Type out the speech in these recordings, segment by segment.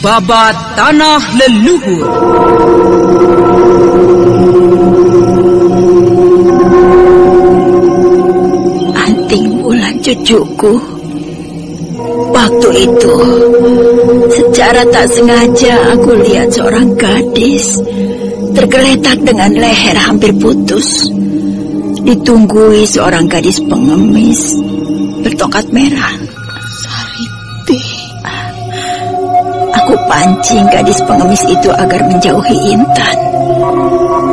Babat Tanah Leluhur. Anting bulan cucuku. Waktu itu, secara tak sengaja aku lihat seorang gadis tergeletak dengan leher hampir putus. Ditunggui seorang gadis pengemis bertongkat merah. Aku pancing gadis pengemis itu agar menjauhi Intan.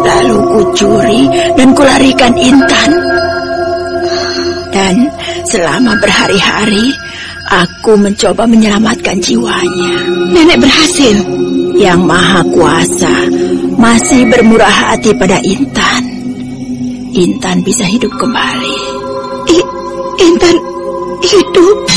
Lalu kucuri dan kularikan Intan. Dan selama berhari-hari, aku mencoba menyelamatkan jiwanya. Nenek berhasil. Yang Maha Kuasa masih bermurah hati pada Intan. Intan bisa hidup kembali. I, Intan hidup.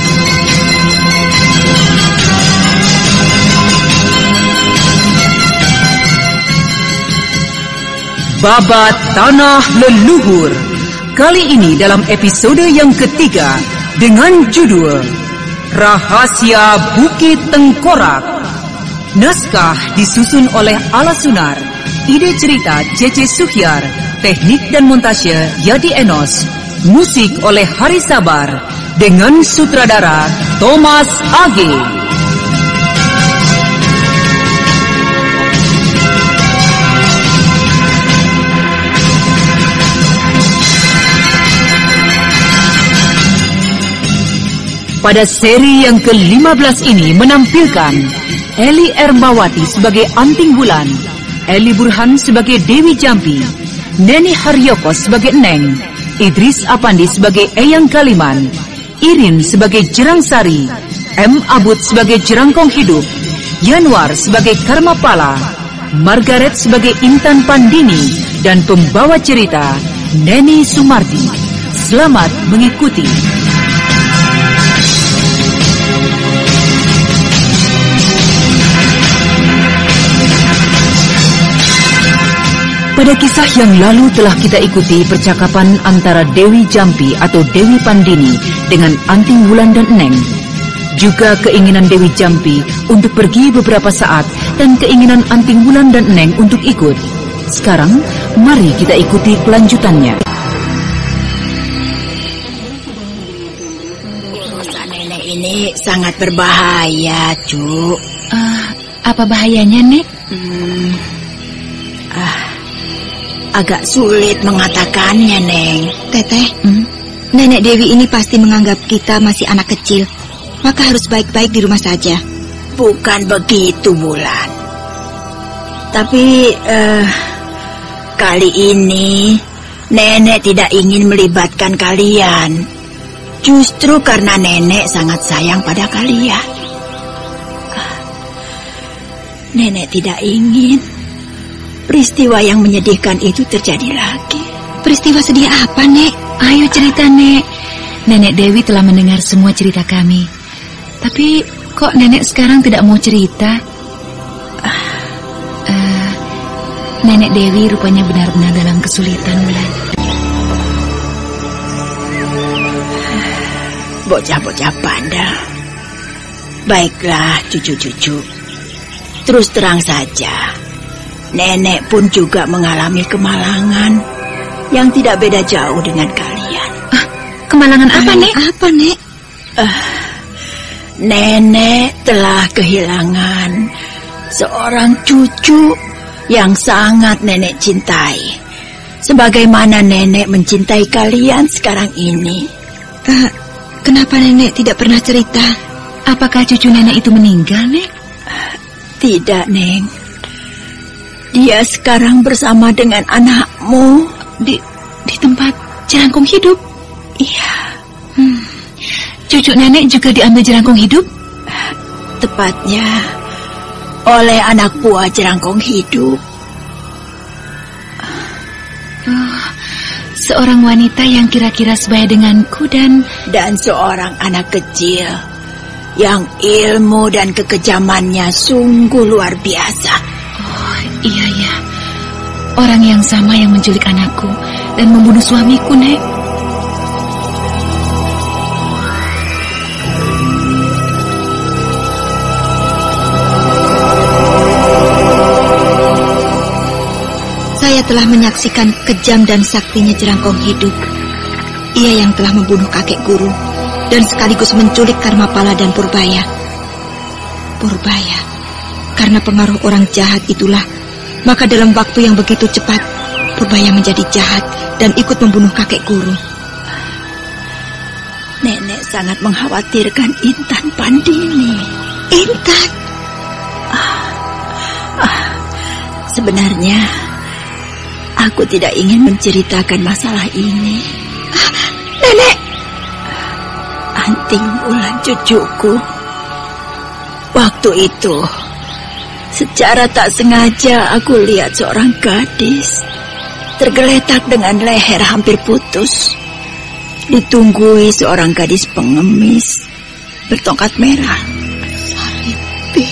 Babat Tanah Leluhur Kali ini dalam episode yang ketiga Dengan judul Rahasia Bukit Tengkorak Naskah disusun oleh Ala Sunar Ide cerita C.C. Suhyar Teknik dan montase Yadi Enos Musik oleh Hari Sabar Dengan sutradara Thomas Age Pada seri yang ke-15 ini menampilkan Eli Ermawati sebagai Anting Bulan, Eli Burhan sebagai Dewi Jampi, Neni Haryoko sebagai Neng, Idris Apandi sebagai Eyang Kaliman, Irin sebagai Jerang Sari, M. Abud sebagai Jerangkong Hidup, Yanwar sebagai Karma Pala, Margaret sebagai Intan Pandini, dan pembawa cerita Neni Sumarti. Selamat mengikuti. Pada kisah yang lalu telah kita ikuti percakapan antara Dewi Jampi atau Dewi Pandini dengan Anting Wulan dan Neng. Juga keinginan Dewi Jampi untuk pergi beberapa saat dan keinginan Anting Wulan dan Neng untuk ikut. Sekarang, mari kita ikuti kelanjutannya. Dosa nenek ini sangat berbahaya, Cuk. Uh, apa bahayanya, Nek? Hmm, agak sulit mengatakannya, Neng. Teteh, hmm? Nenek Dewi ini pasti menganggap kita masih anak kecil. Maka harus baik-baik di rumah saja. Bukan begitu, Bulan. Tapi, eh, kali ini nenek tidak ingin melibatkan kalian. Justru karena nenek sangat sayang pada kalian. Nenek tidak ingin peristiwa yang menyedihkan itu terjadi lagi. Peristiwa sedih apa, Nek? Ayo cerita, Nek. Nenek Dewi telah mendengar semua cerita kami. Tapi kok nenek sekarang tidak mau cerita? Uh, nenek Dewi rupanya benar-benar dalam kesulitan, Bulan. Bocah-bocah bandel. Baiklah, cucu-cucu. Terus terang saja, nenek pun juga mengalami kemalangan yang tidak beda jauh dengan kalian. Ah, kemalangan apa, Nek? Apa, Nek? Uh, Nenek telah kehilangan seorang cucu yang sangat nenek cintai. Sebagaimana nenek mencintai kalian sekarang ini. Uh, kenapa nenek tidak pernah cerita? Apakah cucu nenek itu meninggal, Nek? Tidak, Neng. Dia sekarang bersama dengan anakmu. Di, di tempat jerangkung hidup? Iya. Hmm. Cucu nenek juga diambil jerangkung hidup? Tepatnya oleh anak buah jerangkung hidup. Oh, seorang wanita yang kira-kira sebaya denganku dan... Dan seorang anak kecil yang ilmu dan kekejamannya sungguh luar biasa. Iya ya. Orang yang sama yang menculik anakku dan membunuh suamiku, Nek. Saya telah menyaksikan kejam dan saktinya jerangkong hidup. Ia yang telah membunuh kakek guru dan sekaligus menculik Karmapala dan Purbaya. Purbaya, karena pengaruh orang jahat itulah, maka dalam waktu yang begitu cepat, Purbaya menjadi jahat dan ikut membunuh kakek guru. Nenek sangat mengkhawatirkan Intan Pandini. Intan? Ah, ah, sebenarnya, aku tidak ingin menceritakan masalah ini. Ah, nenek! Anting bulan cucuku. Waktu itu, secara tak sengaja aku lihat seorang gadis tergeletak dengan leher hampir putus. Ditunggui seorang gadis pengemis bertongkat merah. Saripi.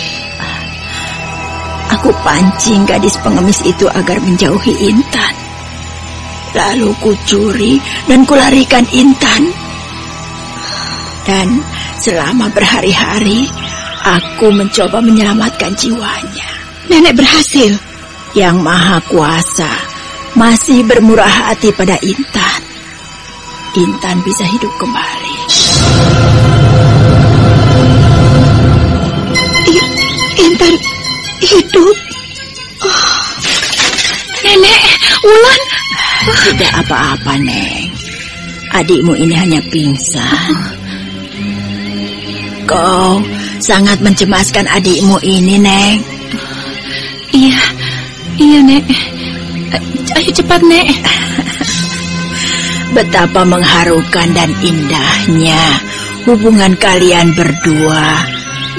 Aku pancing gadis pengemis itu agar menjauhi Intan. Lalu kucuri dan kularikan Intan. Dan selama berhari-hari, aku mencoba menyelamatkan jiwanya. Nenek berhasil. Yang Maha Kuasa masih bermurah hati pada Intan. Intan bisa hidup kembali. I, Intan hidup. Oh. Nenek, Ulan. Tidak apa-apa, Neng. Adikmu ini hanya pingsan. Kau sangat mencemaskan adikmu ini, Neng. Iya, iya, Nek. Ayo cepat, Nek. Betapa mengharukan dan indahnya hubungan kalian berdua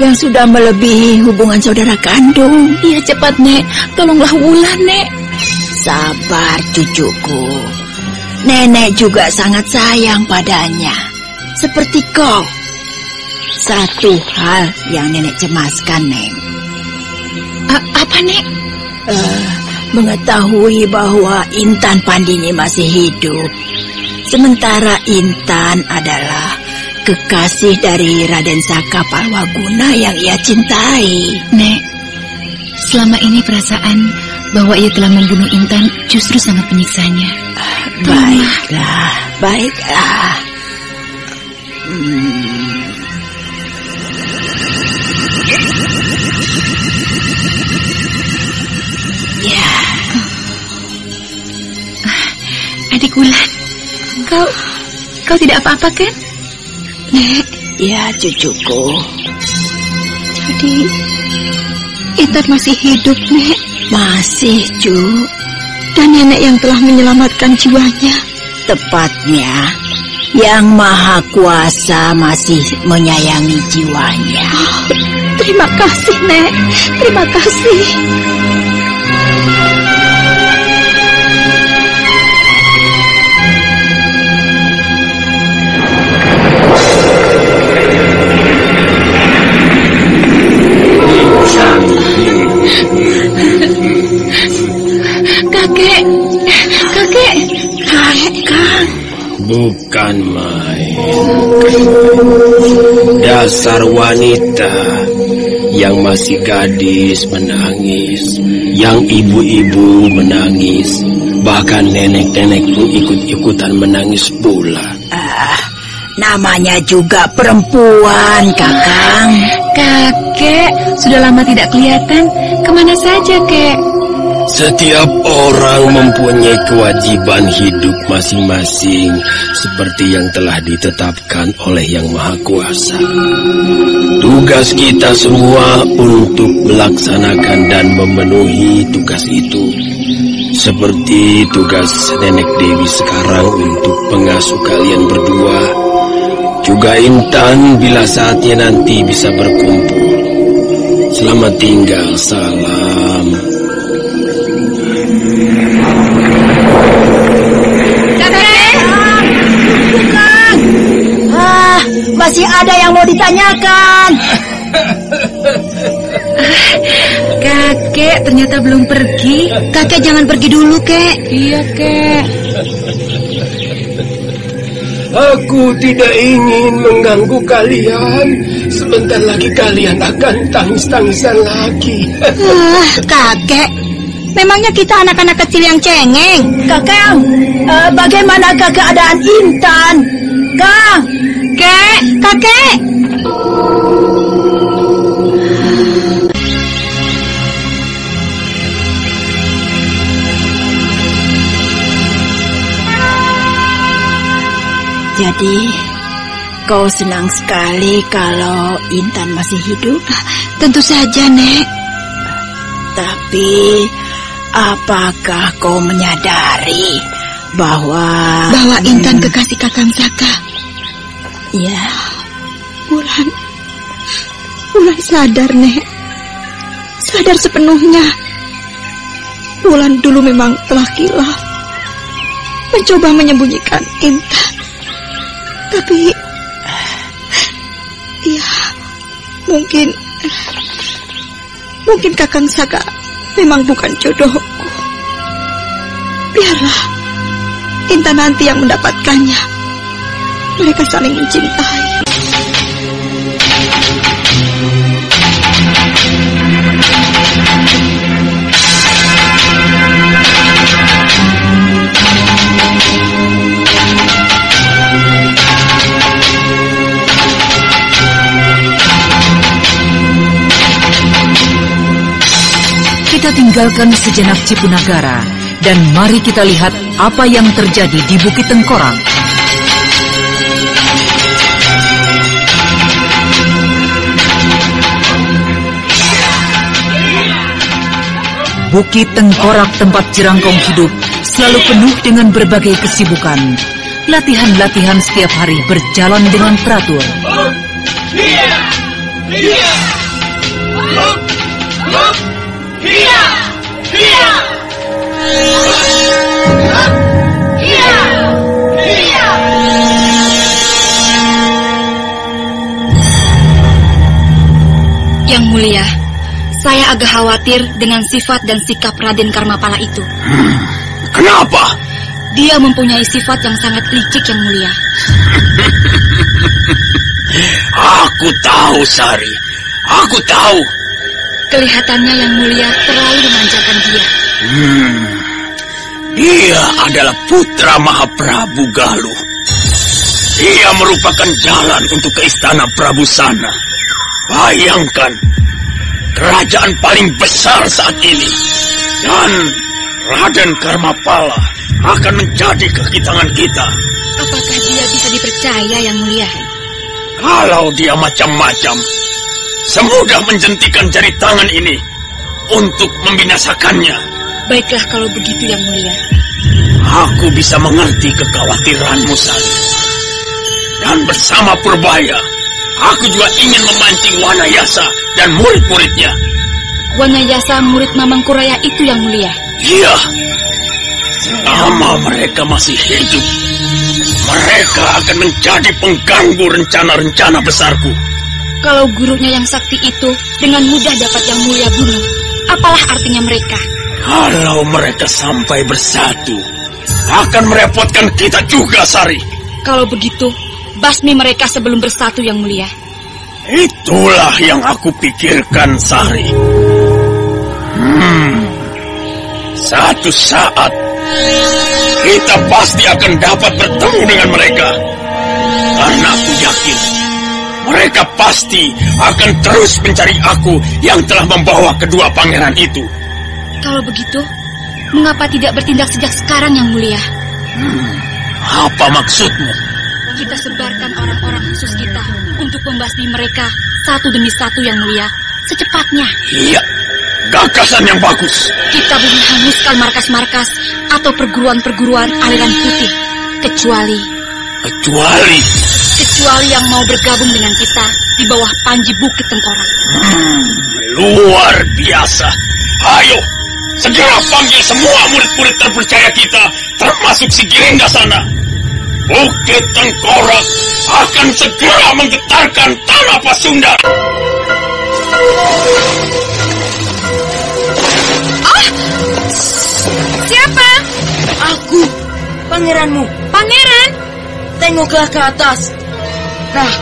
yang sudah melebihi hubungan saudara kandung. Iya, cepat, Nek. Tolonglah Wulan, Nek. Sabar, cucuku. Nenek juga sangat sayang padanya. Seperti kau. Satu hal yang nenek cemaskan, Neng. A apa, Nek? Uh, mengetahui bahwa Intan Pandini masih hidup. Sementara Intan adalah kekasih dari Raden Saka Palwaguna yang ia cintai. Nek, selama ini perasaan bahwa ia telah membunuh Intan justru sangat menyiksanya. Baiklah, baiklah. Hmm. Adik Wulan, kau kau tidak apa-apa kan? Nek, ya cucuku. Jadi Intan masih hidup, Nek. Masih, Cu. Dan nenek yang telah menyelamatkan jiwanya. Tepatnya, yang maha kuasa masih menyayangi jiwanya. Oh, terima kasih, Nek. Terima kasih. Dasar wanita yang masih gadis menangis, yang ibu-ibu menangis, bahkan nenek-nenek pun ikut-ikutan menangis pula. Ah, Namanya juga perempuan, Kakang. Kakek, sudah lama tidak kelihatan. Ke mana saja, kek? Setiap orang mempunyai kewajiban hidup masing-masing seperti yang telah ditetapkan oleh Yang Maha Kuasa. Tugas kita semua untuk melaksanakan dan memenuhi tugas itu. Seperti tugas Nenek Dewi sekarang untuk pengasuh kalian berdua. Juga Intan bila saatnya nanti bisa berkumpul. Selamat tinggal, salam. Ah, masih ada yang mau ditanyakan. Kakek ternyata belum pergi. Kakek jangan pergi dulu, kek. Iya, kek. Aku tidak ingin mengganggu kalian. Sebentar lagi kalian akan tangis-tangisan lagi. Ah, kakek. Memangnya kita anak-anak kecil yang cengeng? Kakang, eh, bagaimanakah keadaan Intan? Kang, Kek, kakek. jadi kau senang sekali kalau Intan masih hidup? Tentu saja, Nek. Tapi apakah kau menyadari bahwa Bawa Intan kekasih Kakang Saka. ya Bulan. Bulan sadar, Nek. Sadar sepenuhnya. Bulan dulu memang telah kilaf. Mencoba menyembunyikan Intan. Tapi... Ya, mungkin... Mungkin Kakang Saka memang bukan jodohku. Biarlah Intan nanti yang mendapatkannya. Mereka saling mencintai. Kita tinggalkan sejenak Cipunagara dan mari kita lihat apa yang terjadi di Bukit Tengkorak. Bukit Tengkorak tempat Jerangkong hidup selalu penuh dengan berbagai kesibukan. Latihan-latihan setiap hari berjalan dengan teratur. Yang mulia, saya agak khawatir dengan sifat dan sikap Raden Karmapala itu. Kenapa? Dia mempunyai sifat yang sangat licik yang mulia. Aku tahu, Sari. Aku tahu. Kelihatannya yang mulia terlalu memanjakan dia. Hmm. Dia adalah putra Mahaprabu Galuh. Dia merupakan jalan untuk ke istana Prabu Sana. Bayangkan, kerajaan paling besar saat ini. Dan Raden Karmapala akan menjadi kekitangan kita. Apakah dia bisa dipercaya yang mulia? Kalau dia macam-macam, semudah menjentikan jari tangan ini untuk membinasakannya. Baiklah kalau begitu yang mulia. Aku bisa mengerti kekhawatiranmu, Sari. Dan bersama Purbaya, aku juga ingin memancing Wanayasa dan murid-muridnya. Wanayasa murid Mamang Kuraya itu yang mulia. Iya, selama mereka masih hidup, mereka akan menjadi pengganggu rencana-rencana besarku. Kalau gurunya yang sakti itu dengan mudah dapat yang mulia bunuh, apalah artinya mereka? Kalau mereka sampai bersatu, akan merepotkan kita juga, Sari. Kalau begitu, basmi mereka sebelum bersatu yang mulia. Itulah yang aku pikirkan, Sari. Hmm, satu saat kita pasti akan dapat bertemu dengan mereka. Karena aku yakin mereka pasti akan terus mencari aku yang telah membawa kedua pangeran itu. Kalau begitu, mengapa tidak bertindak sejak sekarang yang mulia? Apa maksudmu? Kita sebarkan orang-orang khusus kita untuk membasmi mereka satu demi satu yang mulia secepatnya. Iya, gagasan yang bagus. Kita belum hanguskan markas-markas atau perguruan-perguruan aliran putih. Kecuali, Kecuali kecuali yang mau bergabung dengan kita di bawah panji bukit tengkorak. luar biasa. Ayo, segera panggil semua murid-murid terpercaya kita, termasuk si Giringga sana. Bukit Tengkorak akan segera menggetarkan tanah Pasundan. Siapa? Aku, pangeranmu. Pangeran? Tengoklah ke atas. Nah,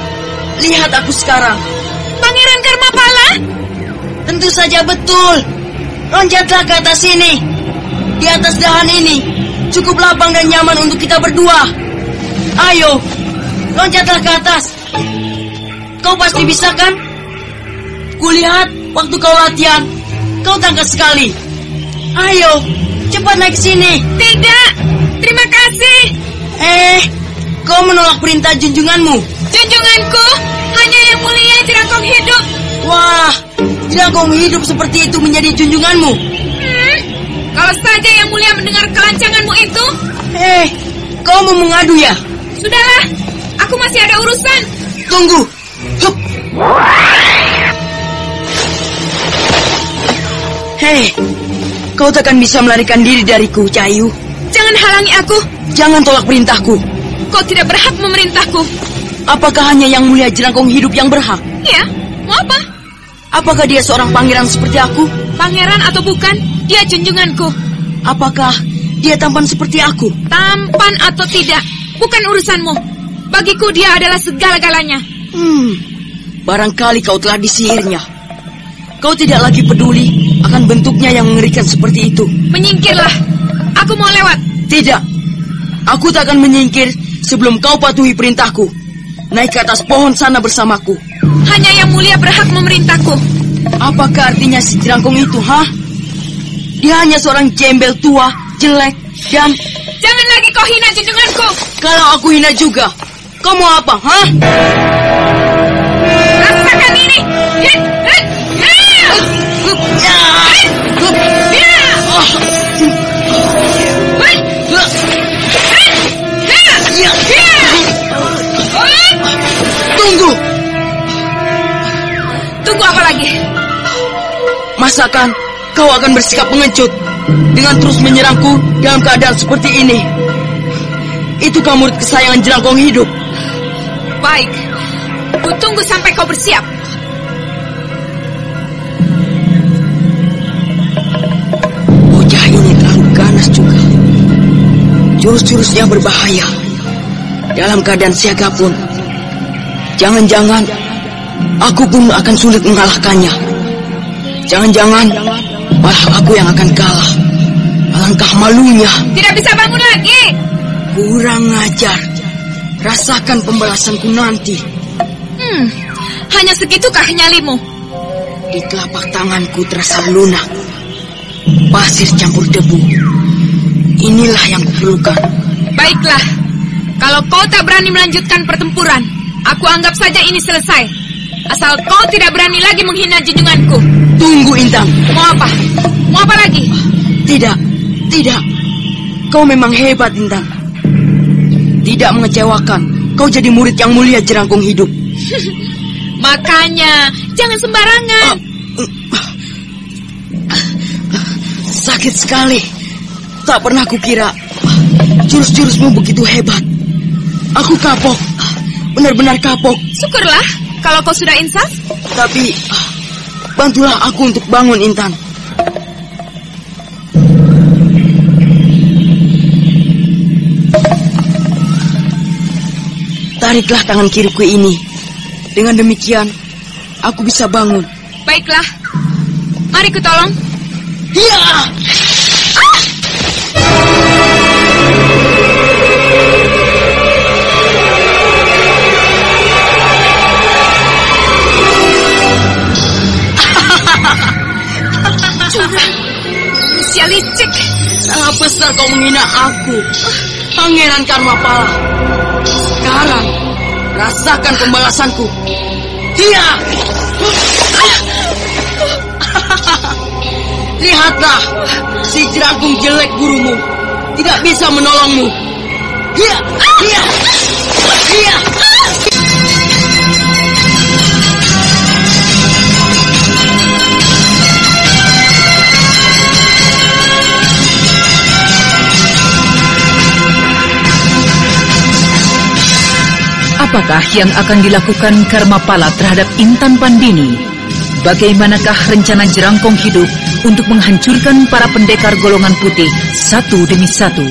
lihat aku sekarang. Pangeran Karmapala? Tentu saja betul. Loncatlah ke atas sini. Di atas dahan ini. Cukup lapang dan nyaman untuk kita berdua. Ayo, loncatlah ke atas. Kau pasti bisa kan? Kulihat waktu kau latihan. Kau tangkas sekali. Ayo, cepat naik sini. Tidak. Terima kasih. Eh, kau menolak perintah junjunganmu. Junjunganku hanya yang mulia jerangkong hidup. Wah, jagung hidup seperti itu menjadi junjunganmu. Hmm, kalau saja yang mulia mendengar kelancanganmu itu, Eh, kau mau mengadu ya? sudahlah. Aku masih ada urusan. Tunggu. Hup. Hei, kau takkan bisa melarikan diri dariku, Cayu. Jangan halangi aku. Jangan tolak perintahku. Kau tidak berhak memerintahku. Apakah hanya yang mulia jerangkong hidup yang berhak? Ya, mau apa? Apakah dia seorang pangeran seperti aku? Pangeran atau bukan, dia junjunganku. Apakah dia tampan seperti aku? Tampan atau tidak, bukan urusanmu. Bagiku dia adalah segala-galanya. Hmm, barangkali kau telah disihirnya. Kau tidak lagi peduli akan bentuknya yang mengerikan seperti itu. Menyingkirlah. Aku mau lewat. Tidak, aku tak akan menyingkir sebelum kau patuhi perintahku. Naik ke atas pohon sana bersamaku. Hanya yang mulia berhak memerintahku. Apakah artinya si jerangkong itu, hah? Dia hanya seorang jembel tua, jelek, dan Jangan lagi kau hina junjunganku. kalau aku hina juga, kau mau apa, hah? Rasakan ini. Hit, hit! Hup, ya, Ya! ah, Hit, masakan kau akan bersikap pengecut dengan terus menyerangku dalam keadaan seperti ini. Itu kamu kesayangan jerangkong hidup. Baik. Ku tunggu sampai kau bersiap. Bocah ini terlalu ganas juga. Jurus-jurusnya berbahaya. Dalam keadaan siaga pun. Jangan-jangan aku pun akan sulit mengalahkannya. Jangan-jangan malah aku yang akan kalah. Alangkah malunya. Tidak bisa bangun lagi. Kurang ajar. Rasakan pembalasanku nanti. Hmm, hanya segitukah nyalimu? Di telapak tanganku terasa lunak. Pasir campur debu. Inilah yang kuperlukan. Baiklah. Kalau kau tak berani melanjutkan pertempuran, aku anggap saja ini selesai. Asal kau tidak berani lagi menghina junjunganku. Tunggu Intan. Mau apa? Mau apa lagi? Tidak, tidak. Kau memang hebat, Intan. Tidak mengecewakan. Kau jadi murid yang mulia jerangkung hidup. Makanya, jangan sembarangan. Sakit sekali. Tak pernah kukira jurus-jurusmu begitu hebat. Aku kapok. Benar-benar kapok. Syukurlah kalau kau sudah insaf. Tapi ah, bantulah aku untuk bangun, Intan. Tariklah tangan kiriku ini. Dengan demikian, aku bisa bangun. Baiklah. Mari ku tolong. curang, manusia licik. Sangat besar kau menghina aku, Pangeran Karmapala. Sekarang, rasakan pembalasanku. Dia! Lihatlah, si jeragung jelek gurumu tidak bisa menolongmu. Iya! Dia! Dia! Apakah yang akan dilakukan Karmapala terhadap Intan Pandini? Bagaimanakah rencana jerangkong hidup untuk menghancurkan para pendekar golongan putih satu demi satu?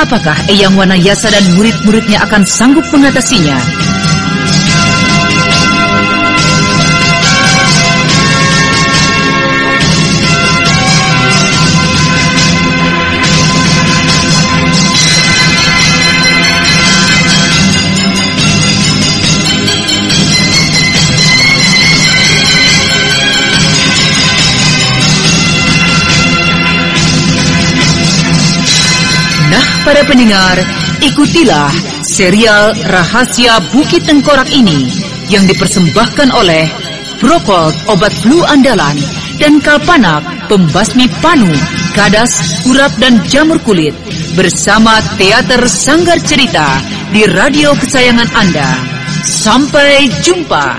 Apakah Eyang Wanayasa dan murid-muridnya akan sanggup mengatasinya? Para pendengar, ikutilah serial Rahasia Bukit Tengkorak ini yang dipersembahkan oleh Procold Obat Flu Andalan dan Kalpanak Pembasmi Panu, Kadas, Urap dan Jamur Kulit bersama Teater Sanggar Cerita di radio kesayangan Anda. Sampai jumpa.